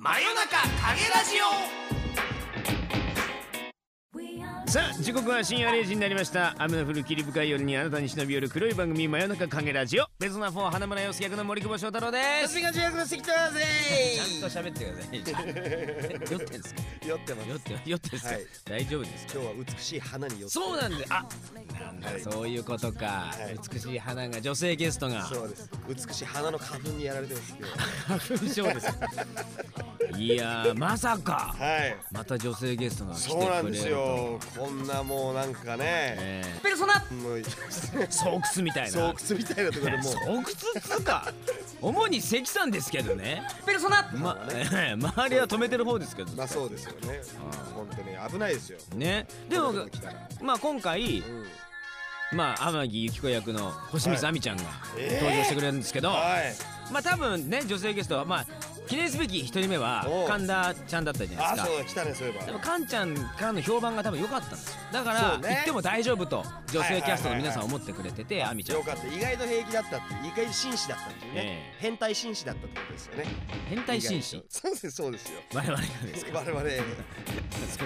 真夜中影ラジオ。さあ時刻は深夜0時になりました。雨の降る霧深い夜にあなたに忍び寄る黒い番組真夜中影ラジオ。ベゾナ4花村洋介役の森久保翔太郎です。私が主役の関田だぜちゃんと喋ってください酔ってんすか酔ってます酔って酔ってんすか、はい大丈夫ですか今日は美しい花に酔ってそうなんであなんだ、はいそういうことか、はい美しい花が女性ゲストがそうです美しい花の花粉にやられてます花粉症ですいやまさかはいまた女性ゲストが来てくれるとそうなんですよこんなもうなんかねえ。ペルソナ。もうー巣窟みたいな。巣窟みたいなところでもう。巣窟っつうか。主に関さんですけどね。ペルソナ。ま、え え周りは止めてる方ですけど。まあそうですよね。本当に危ないですよ。ね。でもまあ今回うん。まあ天城由紀子役の星水亜美ちゃんがえー。登場してくれるんですけど、はいまあ多分ね女性ゲストはまあ記念すべき一人目は神田ちゃんだったじゃないあですか。そうだ来たねそういえば。でもカンちゃんからの評判が多分良かったんです。よだからね。行っても大丈夫と女性キャストの皆さん思ってくれてて亜美ちゃん。よかった。意外と平気だったっていう意外と紳士だったっていうね、え変態紳士だったってことですよね。変態紳士。そうですそうですよ。我々がですか？我々。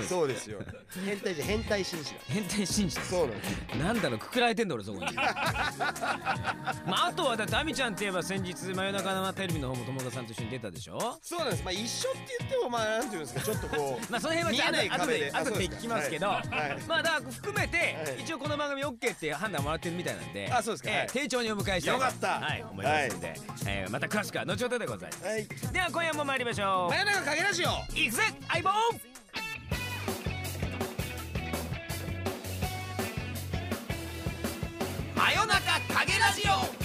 そうです。よ。変態じゃ変態紳士だ。変態紳士そうなんですなんだろうくくられてんだ俺そこに。まああとはだって亜美ちゃんって言えば先日真夜中生テレビの方も友田さんと一緒に出たでしょ？そうなんです。まあ一緒って言ってもまあなんていうんですかちょっとこう まあその辺は見えない後壁で。で後で聞きますけど、はい。はい。まあだから含めて、はい。一応この番組 OK って判断もらってるみたいなんであそうですか。はい。えー丁重にお迎えしたいとよかった。はい思いますんで、えーまた詳しくは後ほどでございます。はい。では今夜も参りましょ真夜中影ラジオ。ういくぜ相棒！真夜中影ラジオ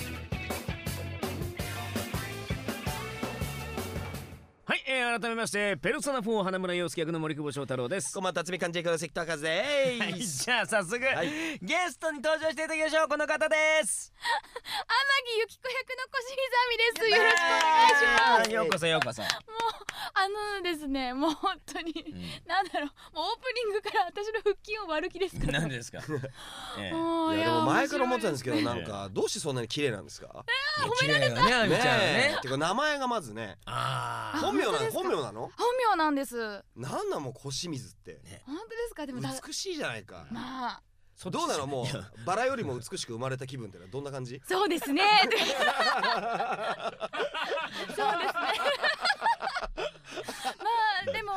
改めましてペルソナ4花村洋介役の森久保翔太郎です。こんばんは辰巳勘違いから関田和ではい、じゃあ早速、い。ゲストに登場していただきましょうこの方です。天城由紀子役の小清水亜美です。よろしくお願いします。ようこそようこそ、あのですね、もう本当に、なんだろう、もうオープニングから私の腹筋を割る気ですから。何ですか、えーもういやでも前から思ってたんですけどないんかどうしてそんなに綺麗なんですか？褒められた。ねね。え。てか名前がまずね。ああ本名なの本本名なの？本名なんです。なんなのもう小清水って。本当ですか、でもだ、美しいじゃないか。まあ、そどうなのもうバラよりも美しく生まれた気分ってのはどんな感じ？そうですね。そうですね。まあ、でも、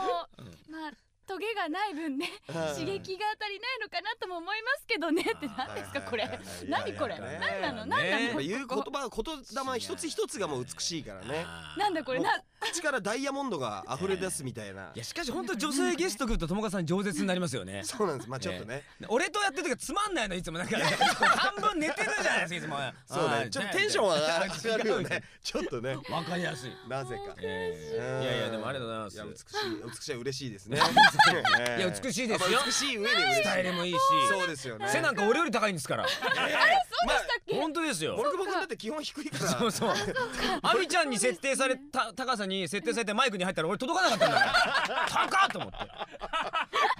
まあ。トゲがない分ね刺激が足りないのかなとも思いますけどね。って何ですか？これ。何これ？何なの？ね何なの？言う言葉言霊一つ一つがもう美しいからね。なんだこれ？な口からダイヤモンドが溢れ出すみたいな。いやしかし本当女性ゲスト来ると友川さん饒舌になりますよね。そうなんです。まあちょっとね。俺とやってる時はつまんないのいつもなんか。半分寝てるじゃないですかいつも。そうね。ちょっとテンションは上がるよね。ちょっとね。わかりやすい。なぜか。えー。いやいやでもありがとうございいやます美しい美しい嬉しいですね。いや美しいですよ。美しい上に嬉しい。スタイルもいいし。そうですよね。背なんか俺より高いんですから まあ本当ですよ。森久保君だって基本低いから。そうそう。亜美ちゃんに設定された高さに設定されてマイクに入ったら俺届かなかったんだから。高っと思って。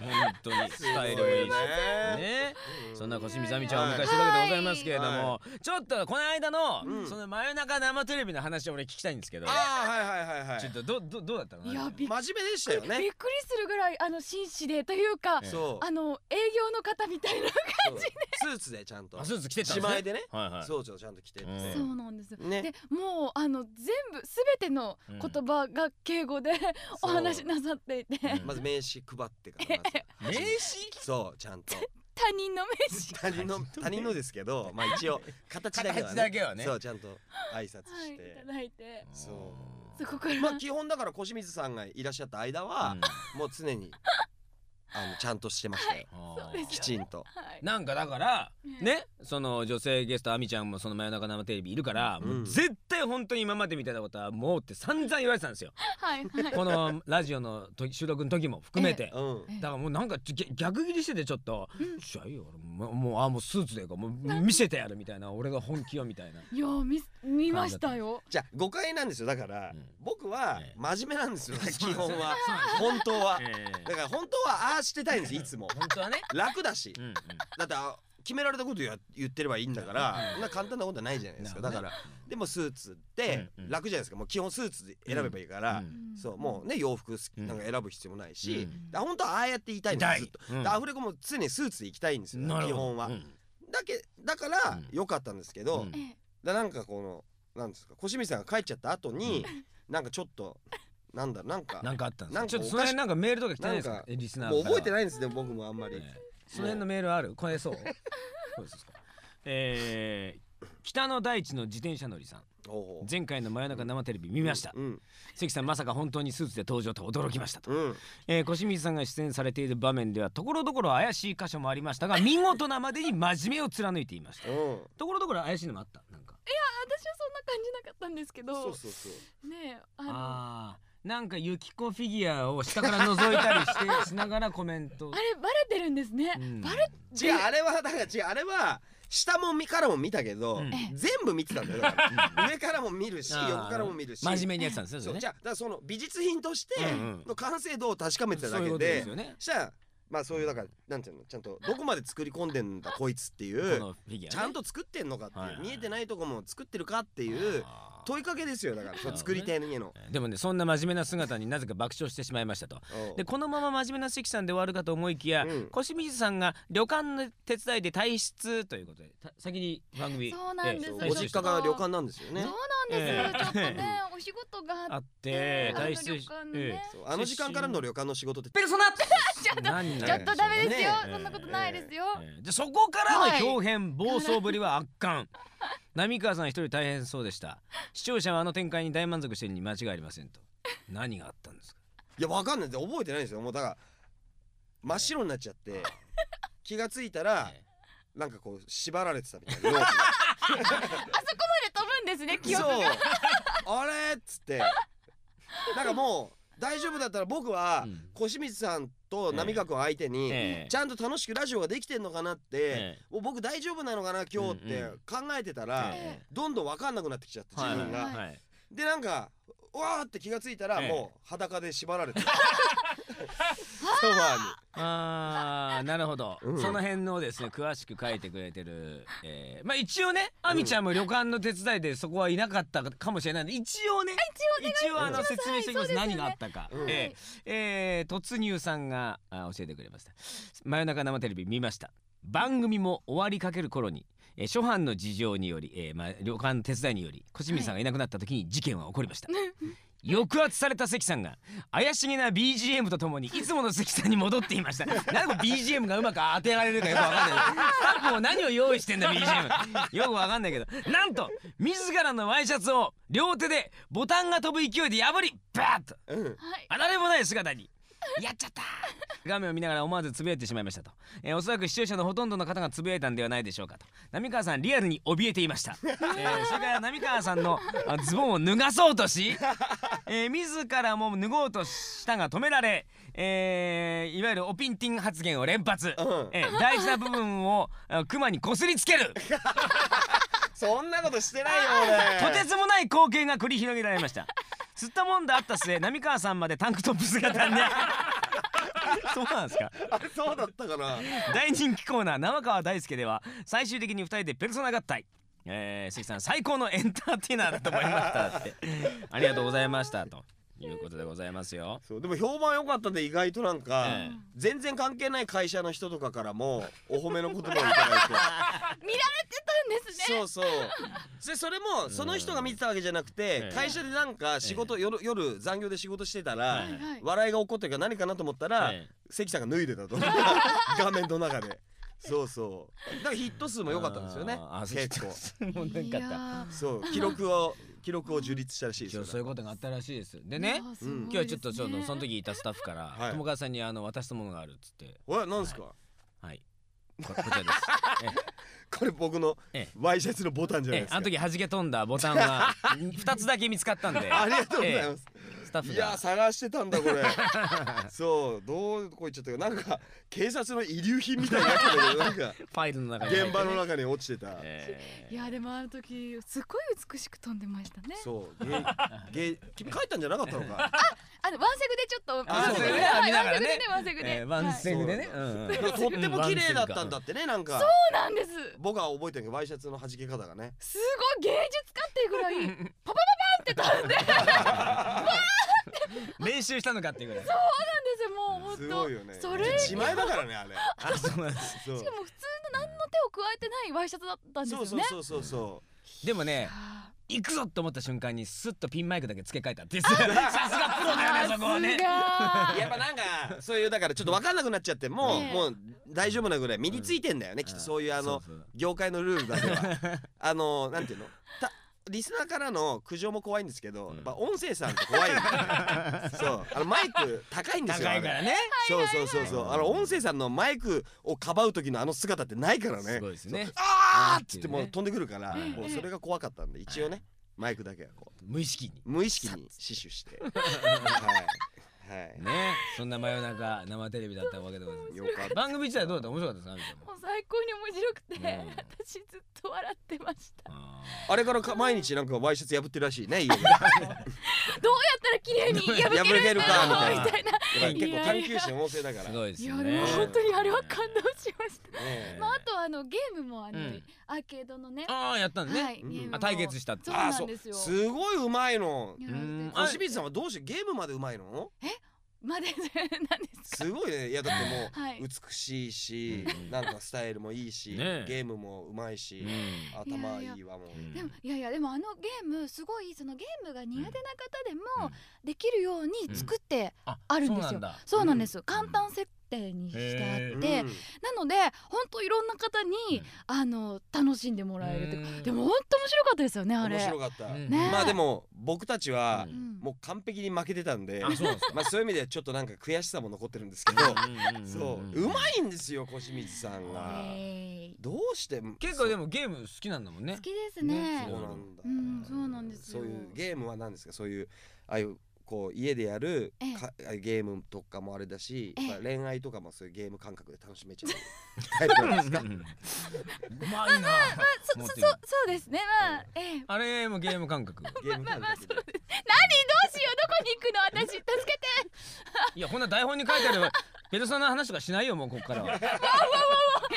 本当にスタイルもいいし。ね。そんな小清水亜美ちゃんをお迎えしてるわけでございますけれども。ちょっとこの間のうん。その真夜中生テレビの話を俺聞きたいんですけど。ああはいはいはいはいちょっとどどどうだったの？いやびっ真面目でしたよびっねくりするぐらいあの紳士でというかえあの営業の方みたいなそう。スーツでちゃんと。あスーツ着てたん自前でね。はいはい。そうそうちゃんと着てって。うん。そうなんです。ね。でもうあの全部すべての言葉が敬語でお話しなさっていて、うん。まず名刺配ってからまず 名刺？そうちゃんと。他人の名刺。他人の他人のですけどまあ一応形だけは形ねだけはね。そうちゃんと挨拶はいいしてただいて。そう。そこから、まあ基本だから小清水さんがいらっしゃった間はもう常にあのちゃんとしてましたよ。そうですよね。きちんと。はい。なんかだからうんねその女性ゲスト亜美ちゃんもその真夜中生テレビいるから、うん。絶対本当に今までみたいなことはもうって散々言われてたんですよ。はい。はい。このラジオの時収録の時も含めて、うん。ええだからもうなんかぎ逆切りしててちょっと「うん。じゃあいいよ俺もうもうあもうスーツでいいかもう見せてやる」みたいな俺が本気よみたいな。いや見見ましたよ。じゃあ誤解なんですよだからうん。僕はええ真面目なんですよ 基本は。本当は。ええ。だから本当はああしてたいんですいつも。本当はね。楽だし。うんうん。だってあ決められたことや言ってればいいんだから、うん。そんな簡単なことはないじゃないですか、だからでもスーツって楽じゃないですか。もう基本スーツで選べばいいから、うん。そうもうね洋服なんか選ぶ必要もないし、うん。だから本当はああやって言いたいんですずっと、うん。でアフレコも常にスーツで行きたいんですよ、基本は、うん。だけだからうん。良かったんですけど、うん。えだなんかこのなんですか小清水さんが帰っちゃった後に、なんかちょっとなんだなんかなんかあったんですなんかかちょっとその辺なんかメールとか来てないですか？リスナーもう覚えていないんですね僕もあんまり、その辺のメールある？これそう？そうですか？えー北の大地の自転車乗りさん。前回の真夜中生テレビ見ました。うん関さんまさか本当にスーツで登場と驚きましたと、うん。えー、小清水さんが出演されている場面ではところどころ怪しい箇所もありましたが 見事なまでに真面目を貫いていました。うん。ところどころ怪しいのもあった？なんか。私はそんな感じなかったんですけど。そうそうそう。ねえあのあーなんかユキコフィギュアを下から覗いたりしてしながらコメント。あれバレてるんですね、うん。バレ違うあれはだから違うあれは下も見からも見たけど、うん。全部見てたんだよ。だから上からも見るし横からも見るし。真面目にやってたんですよね。そうじゃあだからその美術品としてうんうん。の完成度を確かめてただけでですよね。したらまあそういうだからなんていうのちゃんとどこまで作り込んでんだこいつっていこうのフィギュアね。ちゃんと作ってんのかっていう、はいはい見えてないとこも作ってるかっていう問いかけですよだから。その作り手にの。でもねそんな真面目な姿になぜか爆笑してしまいましたと。おう。でこのまま真面目な関さんで終わるかと思いきや、うん。小清水さんが旅館の手伝いで退出ということでた先に番組そうなんです。ええ実家が旅館なんですよね。そう。なんです、ええ。ちょっとねお仕事があっあってあの退出し旅館のねそうあの時間からの旅館の仕事ってペルソナちょっと何ちょっとダメですよ、ねそんなことないですよ、ええ。でそこからの表現、暴走ぶりは圧巻 浪川さん一人大変そうでした。視聴者はあの展開に大満足しているに間違いありませんと。何があったんですか？いやわかんない。んで覚えてないんですよ。もうだから真っ白になっちゃって 気がついたらえなんかこう縛られてたみたいな。あそこまで飛ぶんですね記憶そう。があれっつって。なんかもう大丈夫だったら僕はうん。小清水さんと浪川君を相手にええ。ちゃんと楽しくラジオができてんのかなって僕大丈夫なのかな今日って考えてたらええ。どんどん分かんなくなってきちゃって自分が。でなんかわーって気がついたらええ。もう裸で縛られて ソファーに。あーなるほど、うん。その辺のですね詳しく書いてくれてる、えー、まあ一応ねあみちゃんも旅館の手伝いでそこはいなかったかもしれないので一応ね一応あの説明しておきます、ね。何があったか、うん。えーえー突入さんがあ教えてくれました。真夜中生テレビ見ました。番組も終わりかける頃にえー初版の事情により、えーまあ、旅館の手伝いにより小清水さんがいなくなった時に事件は起こりました、抑圧された関さんが怪しげな BGM とともにいつもの関さんに戻っていました。なんで BGM がうまく当てられるかよくわかんない。スタッフも何を用意してんだ BGM よくわかんないけど。なんと自らのワイシャツを両手でボタンが飛ぶ勢いで破りバーッとうん。はいあられもない姿にやっちゃった画面を見ながら思わずつぶやいてしまいましたと、えーおそらく視聴者のほとんどの方がつぶやいたんではないでしょうかと。浪川さんリアルに怯えていました、えーそれから浪川さんのあズボンを脱がそうとし、えー自らも脱ごうとしたが止められ、えーいわゆるオピンティン発言を連発、うん。えー大事な部分をあクマにこすりつける。そんなことしてないよ俺。とてつもない光景が繰り広げられました。吸ったもんだあった末浪川さんまでタンクトップ姿に。そうなんですか？あれそうだったかな。大人気コーナー生川大輔では最終的に2人でペルソナ合体えー、関さん最高のエンターテイナーだと思いましたって。ありがとうございましたと。いうことでございますよ。そうでも評判良かったんで意外となんか、ええ。全然関係ない会社の人とかからも お褒めの言葉をいただいて。見られてたんですね。そうそう。でそれもその人が見てたわけじゃなくてええ。会社でなんか仕事夜夜残業で仕事してたらはいはい。はい笑いが起こってるから何かなと思ったらえ。関さんが脱いでたと。画面の中でそうそう。だからヒット数も良かったんですよね。あー結構。構もうなかあった。ー。そう記録を記録を樹立したらしいですよ今日そういうことがあったらしいですでね。今日はちょっとそのその時いたスタッフからはい。友川さんにあの渡したものがあるっつって。おい何ですか、はい。ここちらです。えこれ僕のええ。ワイシャツのボタンじゃないえですか。あの時弾け飛んだボタンが2 つだけ見つかったんで。ありがとうございます、スタッフいやが探してたんだこれ。そうどうこ行っちゃったかな。んか警察の遺留品みたいになってたけどなんか。ファイルの中に入ってね。現場の中に落ちてた、えー。いやでもあの時すごい美しく飛んでましたね。そう。ゲゲ君帰ったんじゃなかったのか。あのワンセグでちょっとあそうね。はい見ながらね。ワンセグでねえーワンセグでね。はい。うとっても綺麗だったんだってねなんか。そうなんです。僕は覚えてるけどワイシャツの弾け方がねすごい芸術家っていうぐらいパパパパンって飛んで 練習したのかっていうぐらい。なんですよもう本当すごいよね。それ自前だからねあれ。あそうなんです。そう。しかも普通の何の手を加えてないワイシャツだったんですよね。そうそうそうそうそでもねあ行くぞと思った瞬間にスッとピンマイクだけ付け替えたってさすがプロだよねそこはね。うやっぱなんかそういうだからちょっと分かんなくなっちゃっても、ねえ。もう大丈夫なぐらい身についてんだよね、きっとそういうあのそうそう業界のルールだけはあのなんていうの？たリスナーからの苦情も怖いんですけど、うん。やっぱ音声さんって怖いよね。そう。あのマイク高いんですよ高いからね。そうそうそうそう。あの音声さんのマイクをかばう時のあの姿ってないからね。すごいですね。あーっつってもう飛んでくるから、ええもうそれが怖かったんで一応ねマイクだけはこう。無意識に。無意識に死守して。はいはい。ね。そんな真夜中生テレビだったわけでございます。よかった。番組自体どうだった？面白かったですか？ももう最高に面白くて、うん私ずっと笑ってました。ああれからか毎日なんかワイシャツ破ってるらしいね 家で。どうやったら綺麗に破破けるかみたいな。みたいな。やっぱり結構探求心旺盛だから。ーすごいですいよねやでも本当にあれは感動しました。ねまあ、あとあのゲームもあの、うん。アーケードのね。ああやったんね。はい、うん。ゲームも。あ対決したって。そうあなんですよ。すごいうまいの。やらせてうん。あ清水さんはどうしてゲームまでうまいの？までなんですか？すごいね。いやだってもう、はい。美しいし、うんなんかスタイルもいいし、ねえ。ゲームもうまいし、うん。頭いいわもう、うんでもいやいやでもあのゲームすごいそのゲームが苦手な方でうん。もできるように作ってああるんですよ。そうなんだ。そうなんです。簡単設定にしてあってうん。なので本当いろんな方にうん。あの楽しんでもらえるっていうかうん。でも本当面白かったですよねあれ。面白かった、うん。ね。まあでも僕たちはもう完璧に負けてたんで、うなんまあそういう意味でちょっとなんか悔しさも残ってるんですけどうんそううまいんですよ小清水さんが。えーどうして結構でもゲーム好きなんだもんね。好きですね。そうなんだ、うんそうなんですよ。そういうゲームは何ですか？そういうああいうこう家でやるええ。かゲームとかもあれだし、ええ。やっぱ恋愛とかもそういうゲーム感覚で楽しめちゃう タイプなんですか？うんうまいなそそそそうですね。まあええ。あれもゲーム感覚。ゲーム感覚で、何？どうしよう？どこに行くの？私助けて。いやこんな台本に書いてあるペルソナの話とかしないよもうここからは。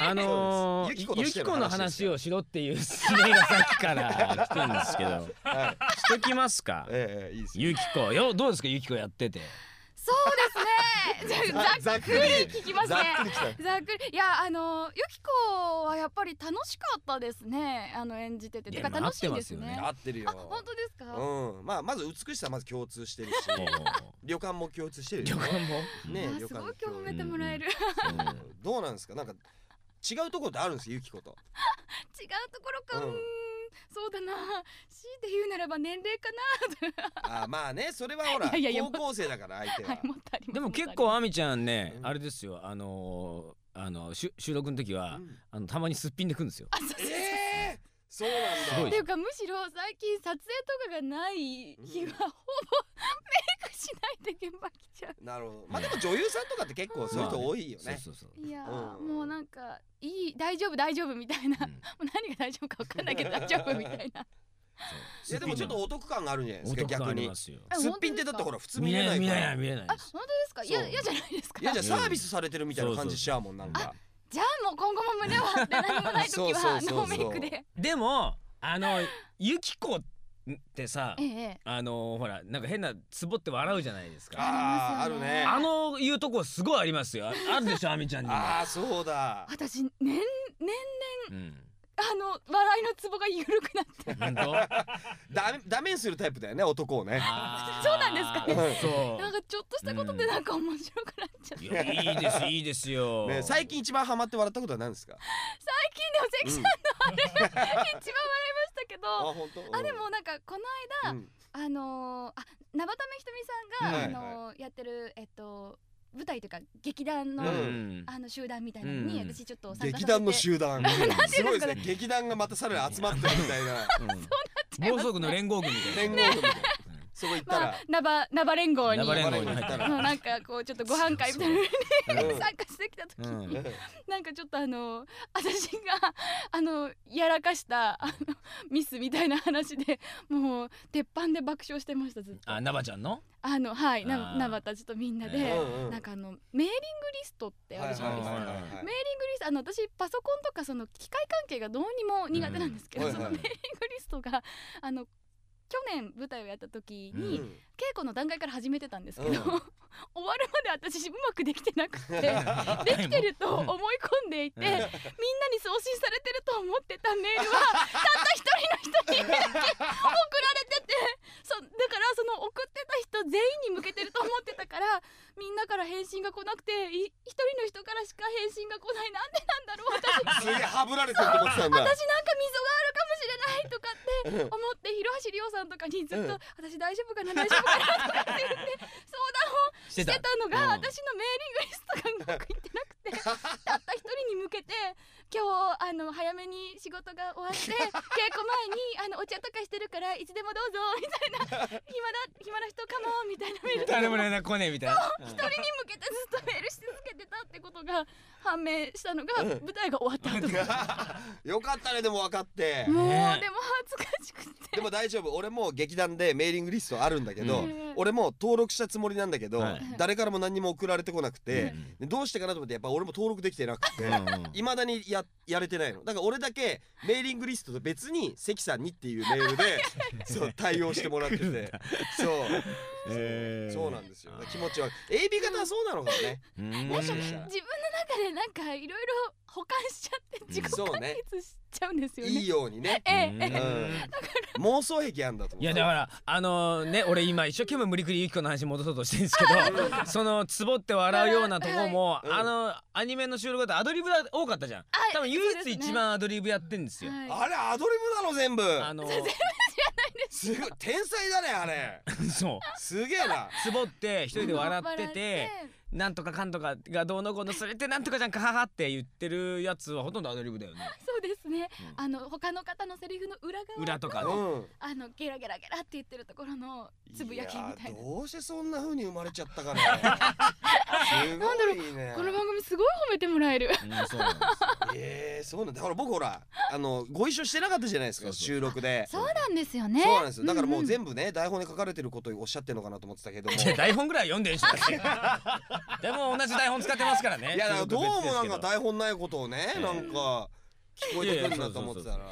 あのー、ゆきこの話をしろっていう指令がさっきから 来てるんですけど。はい、しときますか？ええいいですよ。ゆきこよどうですか？ゆきこやってて。そうですねざざっくり聞きますね。ざっくりきたざっくり。いやあのゆきこはやっぱり楽しかったですね。あの演じてて。いやてか楽しいですね。合ってますよね。合ってるよ。あ本当ですか、うん。まあまず美しさはまず共通してるし旅館も共通してるよね。旅館も？ねすごい館今日褒めてもらえる、うん。どうなんですか？なんか違うところってあるんですよゆきこと。違うところか、そうだな。強いて言うならば年齢かあまあねそれはほら いやいやいや高校生だから相手なは。はいもっとありますでも結構あみちゃんね、うん。あれですよ。あのー、あのしゅ収録の時は、うん。あのたまにすっぴんでくるんですよ。あええそうなんだ。っていうかむしろ最近撮影とかがない日はほぼメイクしないで現場来ちゃう。なるほど。まあでも女優さんとかって結構そういう人多いよね。そうそうそう。いやー、うん。もうなんかいい大丈夫大丈夫みたいな、うん。もう何が大丈夫か分かんないけど大丈夫みたいな。いやでもちょっとお得感があるんじゃないですかお得感逆にありますよ。あすっぴんってだってほら普通見見れれないから。見れない見れないあ本当ですか？いやそう嫌じゃないですか。いやじゃあサービスされてるみたいな感じしちゃうもんなんか。じゃあもう今後も胸を張って何もない時はノーメイクで。でもあのゆきこってさええあのほらなんか変なツボって笑うじゃないですか。あーあるね。あのいうとこすごいありますよ。ああるでしょ あみちゃんにも。ああそうだ。私年年うん。あの笑いのツボが緩くなって。ダメダメにするタイプだよね男をね。そうなんですか？ねそなんかちょっとしたことでなんか面白くなっちゃって、ういやいいですいいですよ。ね最近一番ハマって笑ったことは何ですか？最近でも関さんのあれ、一番笑けどあ本当？あでもなんかこの間、うん。あのー、あ生田目ひとみさんが、はいあのーやってるえっと舞台というか劇団の、うんあの集団みたいなのに、うん私ちょっと参加させて。劇団の集団。んすごいですね。劇団がまたさらに集まってるみたいな。うん。暴走族の連合軍みたいな。連合軍みたいなそこ行ったら。まあ、ナバナバ連合に。ナバ連合に入ったら。なんかこうちょっとご飯会みたいな。のにうん。参加してきた時うん。に、なんかちょっとあの私があのやらかしたあのミスみたいな話でもう鉄板で爆笑してましたずっと。あナバちゃんの？あのはいあー。なナバたちとみんなで、うんうんなんかあのメーリングリストってあるじゃないですか、はいはいはいメーリングリストあの私パソコンとかその機械関係がどうにも苦手なんですけど、うんそのメーリングリストがあの去年舞台をやった時に、うん。稽古の段階から始めてたんですけど、うん。終わるまで私うまくできてなくて できてると思い込んでいてみんなに送信されてると思ってたメールはたった一人の人に 送られててそだからその送ってた人全員に向けてると思ってたから みんなから返信が来なくてい一人の人からしか返信が来ない。なんでなんだろう私。すげえハブられてると思ってたんだ。私なんか溝があるかもしれないとかって思って 広橋亮さんとかにずっと、うん。私大丈夫かな大丈夫かなとかって言って相談をしてしてた。のが、うん。私のメーリングリストがうまくいってなくてたった一人に向けて今日あの早めに仕事が終わって 稽古前にあのお茶とかしてるからいつでもどうぞみたいな。暇だ暇な人かもみたいなメール誰も連絡来ねえみたいな。一人に向けてずっとメールし続けてたってことが判明したのがうん。舞台が終わった後。よかったねでも分かって。もう、ねでも恥ずかしくて。でも大丈夫俺も劇団でメーリングリストあるんだけど、うん。俺も登録したつもりなんだけど、はい。誰からも何にも送られてこなくて、うん。でどうしてかなと思ってやっぱ俺も登録できてなくて、いまだにややれてないの。だから俺だけメーリングリストと別に関さんにっていうメールで そう対応してもらってて。そうえー。そうなんですよ。気持ちは AB 型はそうなのかもね。うん。もしかしたら。自分の中でなんかいろいろ保管しちゃって自己完そうね。結しちゃうんですよね。いいようにね。ええ。うん。ええうん妄想癖あんだと思う。いやだからあのね俺今一生懸命無理くりゆき子の話に戻そうとしてるんですけどそのツボって笑うようなとこもうん。あのアニメの収録だとアドリブが多かったじゃん。多分唯一一番アドリブやってんですよ。はい。あれアドリブなの全部。あのすごい天才だねあれ。そうすげえな。ツボって一人で笑って笑て。なんとかかんとかがどうのこうのそれってなんとかじゃんかははって言ってるやつはほとんどアドリブだよね。そうですね、うん。あの他の方のセリフの裏側。裏とかうんあのゲラゲラゲラって言ってるところのつぶやきみたいな。やどうしてそんな風に生まれちゃったかね。すごいね。この番組すごい褒めてもらえる。うんそうなんですよ。えー、そうなんだ。ほら僕ほらあのご一緒してなかったじゃないですか収録で。そうなんですよね。そうなんですよ。だからもう部全部ね台本に書かれてることをおっしゃってるのかなと思ってたけども。いや台本ぐらい読んでんし でも同じ台本使ってますからね。いやど。うもなんか台本ないことをねええ。なんか聞こえてくるんだと思ってたら。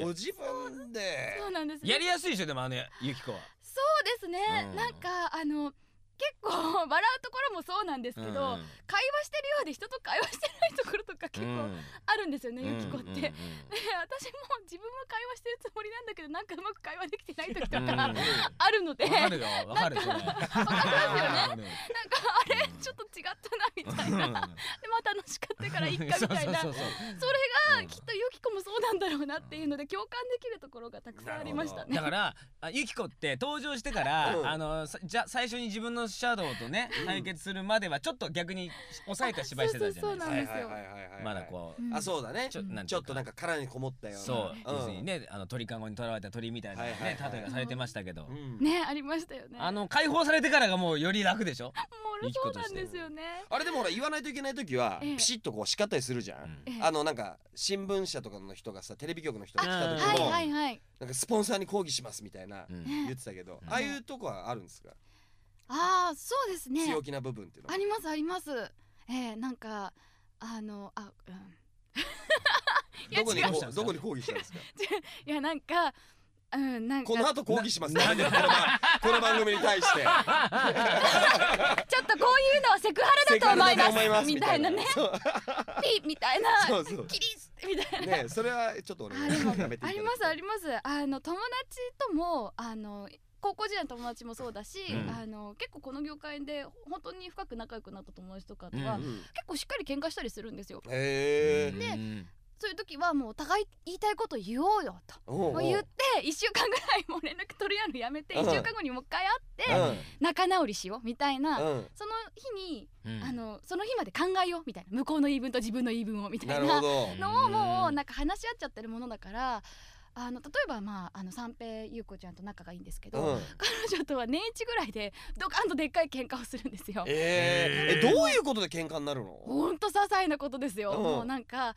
ご自分で。そうなんです。やりやすいでしょでもあのゆき子は。そうですね、うん。なんかあの結構笑うところもそうなんですけど、うん会話してるようで人と会話してないところとか結構あるんですよね、ゆき子って、うんうんうんで私も自分は会話してるつもりなんだけどなんかうまく会話できてない時とかうん。あるので、わかるよわかるよね。なんかあれうんちょっと違ったなみたいな、でまあ楽しかったからいっかみたいな。それがきっとゆき子もそうなんだろうなっていうので共感できるところがたくさんありましたね。だからあゆき子って登場してから、うん。あのさじゃ最初に自分のシャドウとね対決するまではちょっと逆に抑えた芝居してたじゃないですか。そうそうそうなんですよ。はいはいはいはいはい。まだこう、うんあそうだね。ちょっとなんか殻にこもったような。そう、うん。要するにねあの鳥かごにとらわれた鳥みたいなね、はい例えがされてましたけど、うん。ねありましたよね。あの解放されてからがもうより楽でしょ、もうそうなんですよね。あれでもほら言わないといけない時はええ。ピシッとこう叱ったりするじゃん、あのなんか新聞社とかの人がさテレビ局の人が来た時はいも、はいはい。なんかスポンサーに抗議しますみたいな言ってたけど、うん。ああいうとこはあるんですか、ああそうですね。強気な部分っていうのはありますあります。えー、なんかあのあうん。どこにどこに抗議したんですか？いやなんかうんなんかこの後抗議します。ななんでこの番組に対して。ちょっとこういうのはセクハラだと思います。思いますみたいなね。ピみたいな。そうそう。キリスみたいな。ねそれはちょっと俺ありますあります。あの友達ともあの高校時代の友達もそうだし、うん。あの結構この業界で本当に深く仲良くなった友達とかとは、うんうん。結構しっかり喧嘩したりするんですよ。へえでうんそういう時はもうお互い言いたいこと言おうよと。お言って1週間ぐらいもう連絡取り合うのやめてうん。1週間後にもう一回会って仲直りしようみたいな、うん。うんその日に、うん。あのその日まで考えようみたいな向こうの言い分と自分の言い分をみたないなど。のをもうなんか話し合っちゃってるものだからあの例えばまああの三平優子ちゃんと仲がいいんですけど、うん。彼女とは年一ぐらいでドカンとでっかい喧嘩をするんですよ。えー、えどういうことで喧嘩になるの？ほんと些細なことですよ、うん。もうなんか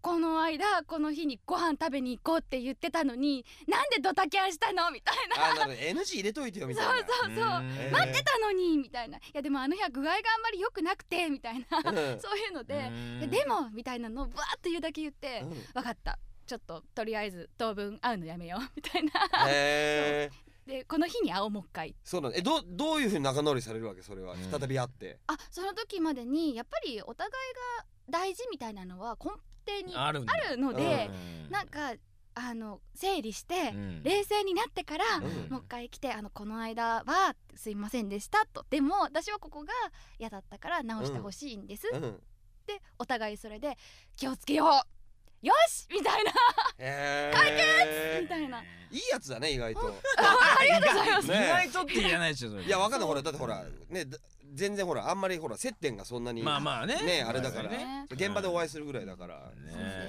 この間この日にご飯食べに行こうって言ってたのになんでドタキャンしたの？みたいな。あなるほど。NG 入れといてよみたいな。そうそうそう。えー。待ってたのにみたいな。いやでもあの日は具合があんまり良くなくてみたいな。うん。そういうので。でもみたいなのをブワーッと言うだけ言ってうん。分かったちょっととりあえず当分会うのやめようみたいな。えー、でこの日に会おうもう一回。そうなのえどどういうふうに仲直りされるわけそれは？うん。再び会って、あその時までにやっぱりお互いが大事みたいなのは根底にああるんだ。るのでうん。なんかあの整理してうん。冷静になってからうん。もう一回来て「あのこの間はすいませんでした」と「でも私はここが嫌だったから直してほしいんです」っうん。てお互いそれで「気をつけようよし!」みたいな。えー、みたいな。いいやつだね意外と。ありがとうございます。ね意外とって言えないでしょいやわかんない。ほらだってほらねだ全然ほらあんまりほら接点がそんなにまあまあね。ねあれだから、ね。現場でお会いするぐらいだから、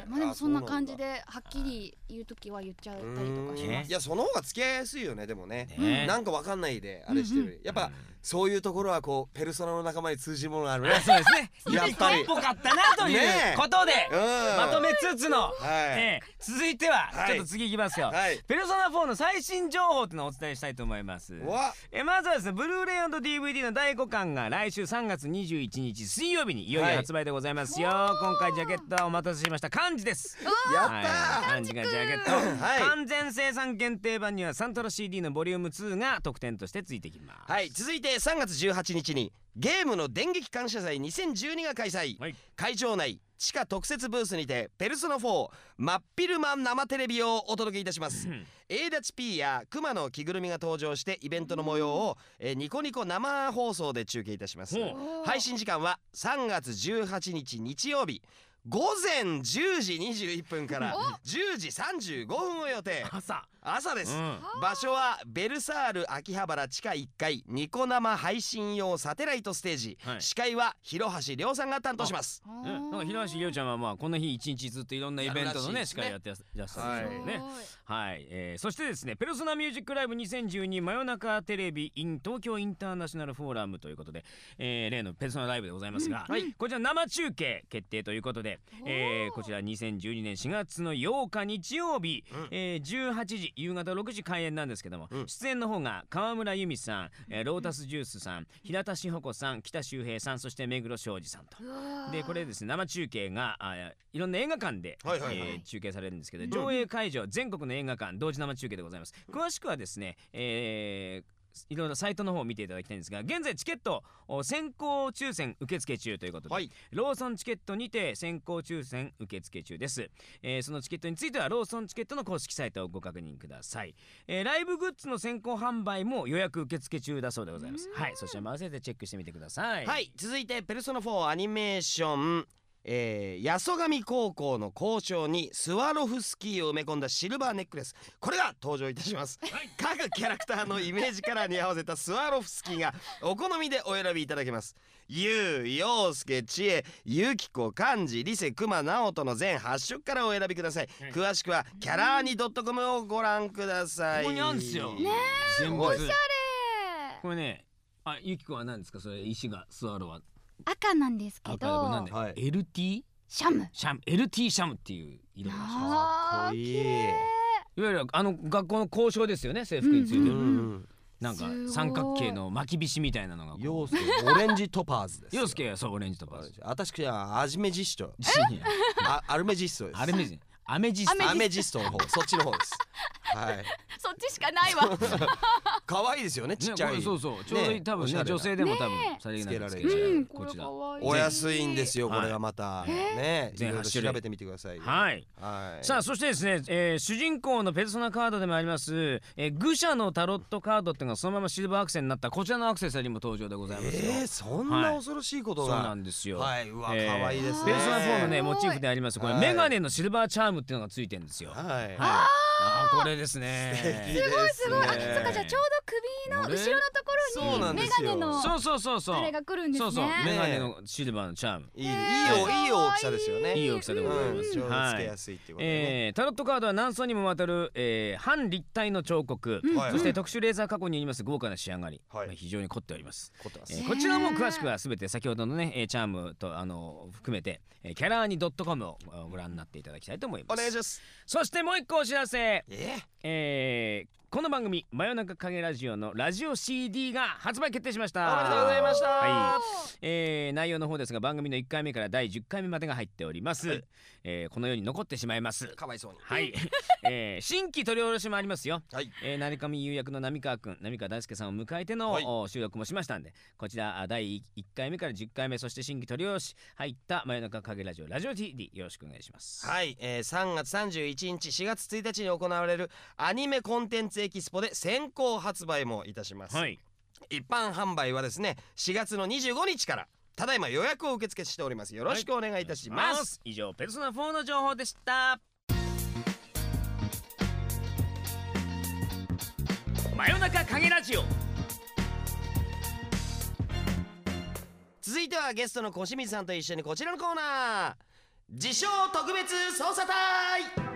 まあでもそんな感じではっきり言う時は言っちゃったりとかします。いやその方が付き合いやすいよねでもね。ね。なんかわかんないであれしてる、やっぱそういうところはこうペルソナの仲間に通じるものがあるね。あそうですね。やっぱり。っぽかったなということでうんまとめつつのはい、ええ続いてははい。ちょっと次いきますよ。はい。ペルソナ4の最新情報っていうのをお伝えしたいと思います。わえまずはですねブルーレイ &DVD の第5巻が来週3月21日水曜日にいよいよ発売でございますよ、今回ジャケットはお待たせしました。漢字です。やはい。った漢字がジャケット、はい。完全生産限定版にはサントラ CD のボリューム2が特典としてついてきます。はい。続いて3月18日にゲームの電撃感謝祭2012が開催、はい。会場内地下特設ブースにて「ペルソナ4真っ昼間生テレビ」をお届けいたします。うん。A ダチ P やクマの着ぐるみが登場してイベントの模様を、えーニコニコ生放送で中継いたします。配信時間は3月18日日曜日午前10時21分から10時35分を予定。朝。朝です、うん。場所はベルサール秋葉原地下1階ニコ生配信用サテライトステージ、はい。司会は広橋亮さんが担当します。あ。ねなんか広橋亮ちゃんはまあこの日一日ずっといろんなイベントのね司会やっていらっしゃるんですよね。すごいはい、えーそしてですね「ペルソナミュージックライブ2012真夜中テレビ in 東京インターナショナルフォーラム」ということで、えー例のペルソナライブでございますが、こちら生中継決定ということで、えーこちら2012年4月の8日日曜日、うん。えー18時夕方6時開演なんですけども、うん。出演の方が川村由美さん、えーロータスジュースさん平田志保子さん北周平さんそして目黒庄司さんと。でこれですね生中継があいろんな映画館で、はいはいはい。えー中継されるんですけど上映会場全国の映画館同時生中継でございます。詳しくはですね、えーいろいろサイトの方を見ていただきたいんですが現在チケットお先行抽選受付中ということで、はい。ローソンチケットにて先行抽選受付中です、えーそのチケットについてはローソンチケットの公式サイトをご確認ください、えーライブグッズの先行販売も予約受付中だそうでございます。はい。そちらも合わせてチェックしてみてください。はい。続いて「ペルソナ4アニメーション」えー、八十神高校の校長にスワロフスキーを埋め込んだシルバーネックレス。これが登場いたします、各キャラクターのイメージカラーに合わせたスワロフスキーがお好みでお選びいただけます。ゆう、ようすけ、ちえ、ゆきこ、かんじ、りせ、くま、なおとの全8色からお選びください、はい。詳しくはキャラーニ .com をご覧ください。ここにあんすよ。ね全部。おしゃえこれねあゆきこは何ですか？それ石がスワロは赤なんですけ赤いこれなどんで、はい。LT シャム。シャム。LT シャムっていう色がしますあーかっこいい。綺麗。いわゆるあの学校の校章ですよね制服について。る、うんうん。なんかすごい。三角形の巻きびしみたいなのがこう。陽介オレンジトパーズです陽介はそうオレンジとか私はアジメジスト あアルメジストです。アルメジアメジストアメジストの方そっちの方ですはい。そっちしかないわ。可愛いちねちっちゃい、そうそう。ちょうどいいね多分ね女性でも多分ねさりげなくつけられる。こちらお安いんですよはいこれがまた、え。ねい全ろいろ8種類調べてみてくださいよ。はい。はい。さあそしてですね、えー主人公のペルソナカードでもあります、えー、愚者のタロットカードっていうのがそのままシルバーアクセになったこちらのアクセサリーも登場でございますよ、えー、そんな恐ろしいことが、そうなんですよ、はい。うわえー。可愛いですね。ペルソナ4のねモチーフであります。これ、はい。メガネのシルバーチャームっていうのがついてるんですよ。はい、はいこれでですね。すごいすごい。あそっかじゃあちょうど首の後ろのところにメガネのそうそうそうそう。あれが来るんですね。そうそう。ねメガネのシルバーのチャーム。いいよいい大きさですよね。いい大きさでございます、はい。つけやすいっていうことでね。えータロットカードは何層にもわたる、えー半立体の彫刻、そして特殊レーザー加工によります豪華な仕上がり、非常に凝っております、凝ってます。えーこちらも詳しくはすべて先ほどのね、えーチャームとあの含めて、えーキャラーニ .com をあご覧になっていただきたいと思います。お願いします。そしてもう一個お知らせええーこの番組「真夜中影ラジオ」のラジオ CD が発売決定しました。おめでとうございました。はい。えー内容の方ですが番組の1回目から第10回目までが入っております、はい。えーこのように残ってしまいます。かわいそうに。はい、えー新規取り下ろしもありますよ。はい。えー、成上優役の浪川くん浪川大輔さんを迎えての、はい。お収録もしましたんでこちらあ第1回目から10回目そして新規取り下ろし入った真夜中影ラジオラジオ TD よろしくお願いします。はい、えー、3月31日4月1日に行われるアニメコンテンツエキスポで先行発売もいたします、はい。一般販売はですね4月の25日からただいま予約を受付しております。よろしくお願いいたします、以上ペルソナ4の情報でした。真夜中影ラジオ。続いてはゲストの小清水さんと一緒にこちらのコーナー。自称特別捜査隊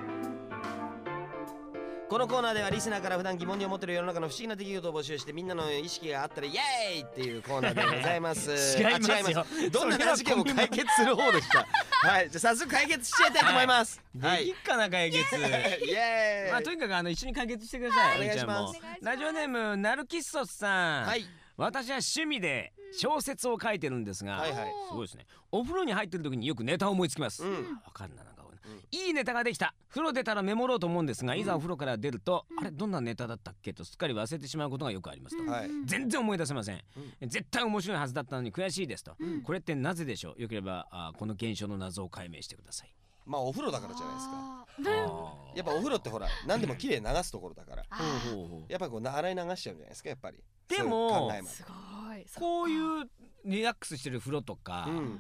このコーナーではリスナーから普段疑問に思っている世の中の不思議な出来事を募集してみんなの意識があったらイエーイっていうコーナーでございます。違います違います。どんな難事件も解決する方でしたはいじゃあ早速解決しちゃいたいと思います？はい、できっかな解決。イエーイ。まあとにかくあの一緒に解決してください、お願いします。ラジオネームなるきっそさん、はい。私は趣味で小説を書いてるんですが、はいはい。すごいですね。お風呂に入ってる時によくネタを思いつきます、うん。わかるななんか、うんいいネタができた。風呂出たらメモろうと思うんですがいざお風呂から出ると、あれどんなネタだったっけ？とすっかり忘れてしまうことがよくありますと、はい全然思い出せません、絶対面白いはずだったのに悔しいですと、ん。これってなぜでしょう？よければあこの現象の謎を解明してください。まあお風呂だからじゃないですか。やっぱお風呂ってほら何でも綺麗に流すところだから。あほうーほうほうやっぱこうな洗い流しちゃうんじゃないですかやっぱり。でもすごい。こういうリラックスしてる風呂とか、ううんん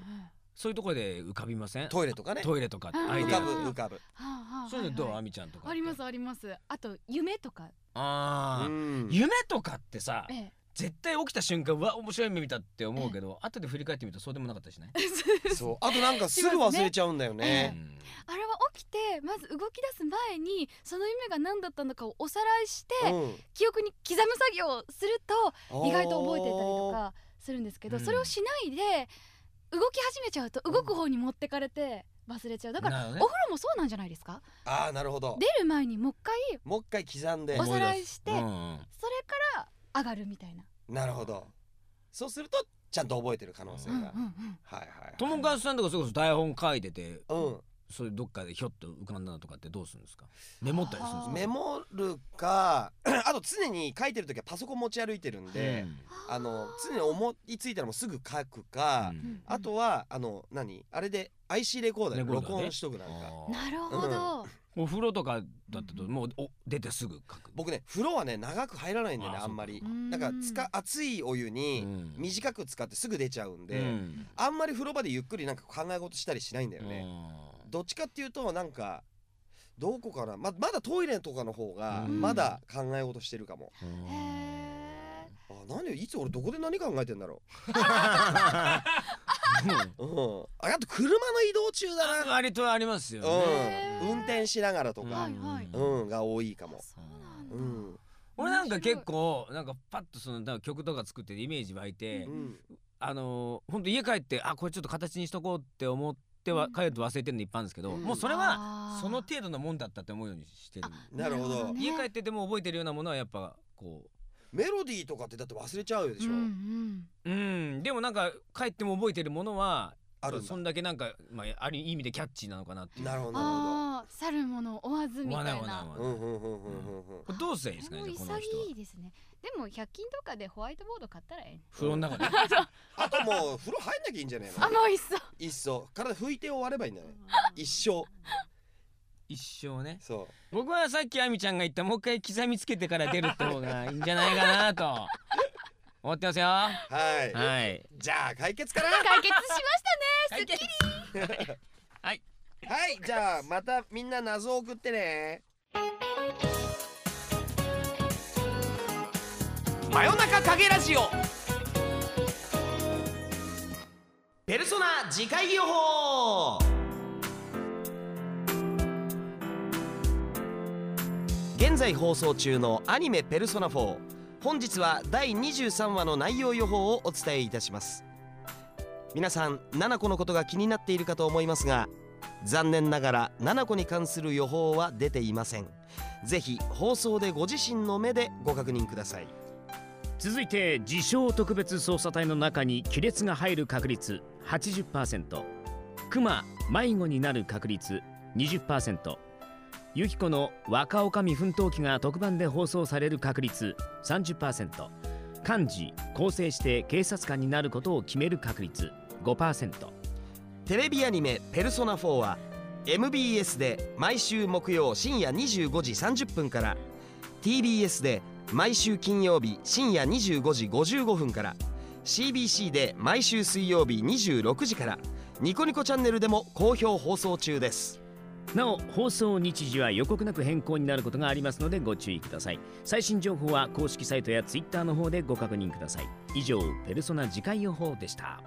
そういうところで浮かびません？トイレとかね。トイレとかうんアイデア。浮かぶ浮かぶ。そういうのどう？あみちゃんとかありますあります。あと夢とか。あー、うん。夢とかってさええ。絶対起きた瞬間うわ面白い夢見たって思うけど、後で振り返ってみるとそうでもなかったしね、そう。あとなんかすぐ忘れちゃうんだようねん。あれは起きてまず動き出す前にその夢が何だったのかをおさらいして、うん。記憶に刻む作業をすると意外と覚えていたりとかするんですけど、うん。それをしないで動き始めちゃうと動く方に持ってかれて忘れちゃう。だから、なるほどね。お風呂もそうなんじゃないですか？ああなるほど。出る前にもう一回もう一回刻んで。おさらいして、うんうんそれから上がるみたいな、なるほど。そうするとちゃんと覚えてる可能性が。うんうんうん。はいはい友和さんとかそれこそ台本書いてて。うんそれどっかでひょっと浮かんだのとかってどうするんですか？メモったりするんですか？メモるか あと常に書いてる時はパソコン持ち歩いてるんで、あの常に思いついたらもうすぐ書くか、うん。あとはあの何？あれで IC レコーダーでレコーダーで録音しとくなんか。なるほど、お風呂とかだったともうお出てすぐ書く。僕ね風呂はね長く入らないんだよねああんまり。そうか。なんかつか熱いお湯にうん。短く使ってすぐ出ちゃうんで、うん。あんまり風呂場でゆっくりなんか考え事したりしないんだよね、どっちかっていうとなんかどこかなままだトイレとかの方がうん。まだ考え事してるかも、うん。へえあ何いつ俺どこで何考えてんだろう、うん、ああと車の移動中だな。割とありますよね。うん、運転しながらとか。はい、はい。うん。が多いかも、そうなんだ、うん。俺なんか結構なんかパッとその曲とか作ってイメージ湧いて、うん、あのー、ほんと家帰ってあこれちょっと形にしとこうって思ってはうん。帰ると忘れてるのいっぱいあるんですけど、うん。もうそれはその程度のもんだったって思うようにしてる。なるほど。家帰ってでも覚えてるようなものはやっぱこメロディーとかってだって忘れちゃうでしょ、うんうん。ううん。でもなんか帰っても覚えてるものはあるんだ。そんだけなんか、まあ、ある意味でキャッチーなのかなっていう。なるほど。なるああ去るもの追わずみたいな。どうんうんうんうんうんうん。これどうしたらいいですかねこの人は。潔いですねでも100均とかでホワイトボード買ったらええね風呂の中で？あともう風呂入んなきゃいいんじゃないの？あもういっそ。いっそ。体拭いて終わればいいんだよね一生。一生ね。そ僕はさっきあみちゃんが言ったもう一回刻みつけてから出るって方がいいんじゃないかなと。思ってますよ。はうはい、いじゃあ解決かな？解決しましたね。すっきりはい。じゃあまたみんな謎を送ってね真夜中影ラジオ。ペルソナ次回予報。現在放送中のアニメ「ペルソナ4」本日は第23話の内容予報をお伝えいたします。皆さん7個のことが気になっているかと思いますが残念ながら7個に関する予報は出ていません。ぜひ放送でご自身の目でご確認ください。続いて自称特別捜査隊の中に亀裂が入る確率80%熊迷子になる確率20%ユキコの若女将奮闘記が特番で放送される確率30%漢字構成して警察官になることを決める確率5%テレビアニメ「ペルソナ4」は MBS で毎週木曜深夜25時30分から TBS で毎週金曜日深夜25時55分から。CBC で毎週水曜日26時から。ニコニコチャンネルでも好評放送中です。なお放送日時は予告なく変更になることがありますのでご注意ください。最新情報は公式サイトや Twitter の方でご確認ください。以上ペルソナ次回予報でした。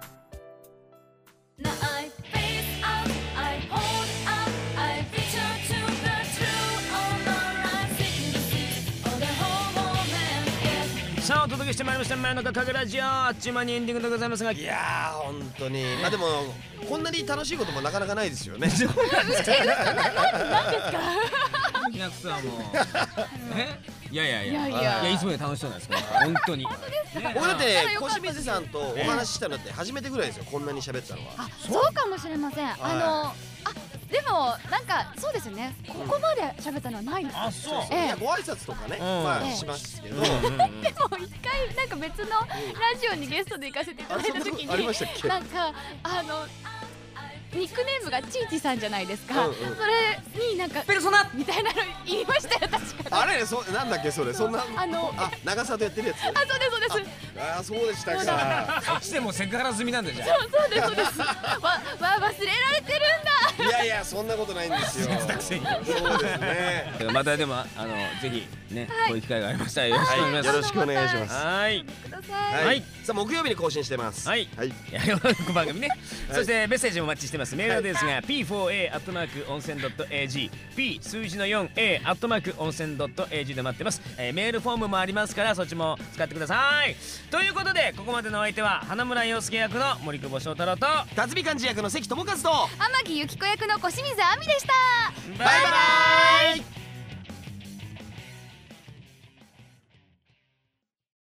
してまいりました真夜中かぐラジオあっちゅう間にエンディングでございますが。いやー本当に。まあでもこんなに楽しいこともなかなかないですよね。きなくさもうえ？いやいやいや。いやいや。いやいつもより楽しそうなんですから本当に。ね僕だって小清水さんとお話ししたのって初めてぐらいですよこんなに喋ったのは。あそうかもしれません、あのあでもなんかそうですよね。ここまで喋ったのはないですあそう。ええ。いやご挨拶とかね、うん。まあええしますけど、でも一回か別のラジオにゲストで行かせていただいた時になんかあのニックネームがチーチさんじゃないですか、うんうん。それになんかペルソナ！みたいなの言いましたよ確かあれそなんだっけそれ？そんなあのあ長さとやってるやつ？あそうですそうですああそうでしたか。そっちでもうセクハラ済みなんだじゃんそうそうですそうです。わわ忘れられてるんだ。いやいやそんなことないんですよ。そうですね。またでもあのぜひねこういう機会がありましたらよろしくお願いします。よろしくお願いします。はい。ください。はい、はい。さあ木曜日に更新してます。はい。はい。いやよろしく番組ね、はい。そしてメッセージもお待ちしてます。メールアドレスが p4a アットマーク温泉 .ag p 数字の 4a アットマーク温泉 .ag で待ってます、えーメールフォームもありますからそっちも使ってくださいということでここまでのお相手は花村洋介役の森久保祥太郎と辰巳幹事役の関智和と天城ゆき子役の小清水亜美でした。バイバイ